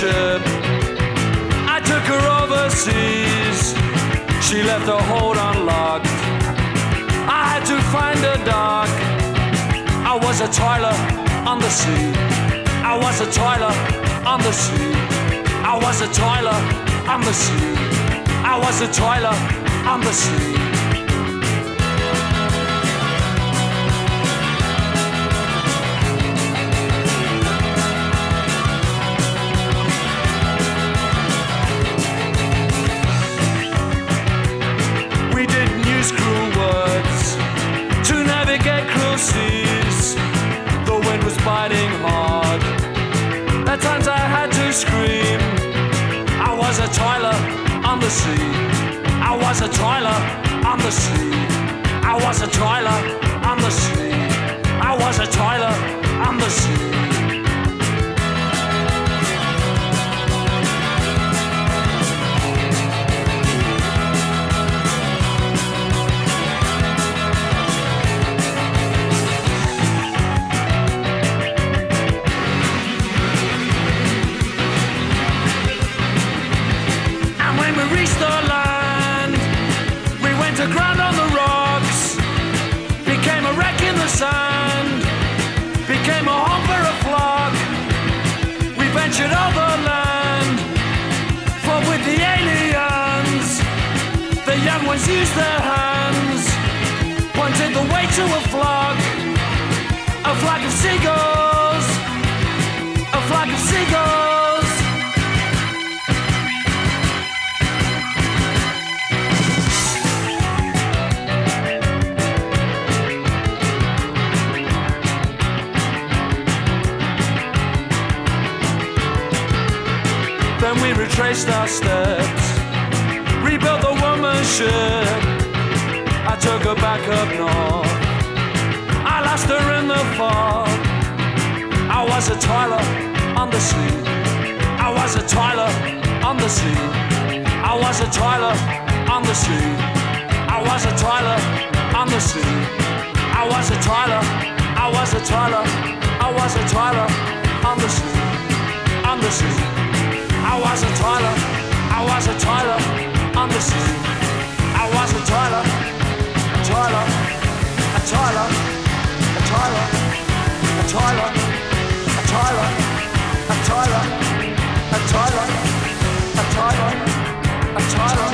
ship. I took her overseas. She left her hold unlocked. I had to find a dock. I was a toiler on the sea. I was a toiler on the sea. I was a toiler on the sea. I was a toiler on the sea. On the sea. I was a toiler on the sea. I was a toiler on the sea. I was a toiler on the sea. We ventured overland, fought with the aliens. The young ones used their hands, pointed the way to a flock, a flock of seagulls, Then we retraced our steps, rebuilt the woman's ship. I took her back up north. I lost her in the fog. I was a toiler on the sea. I was a toiler on the sea. I was a toiler on the sea. I was a toiler on the sea. I was a toiler. on the street. I was a toiler, a toiler, a toiler, a toiler, a toiler, a toiler, a toiler, a toiler, a toiler.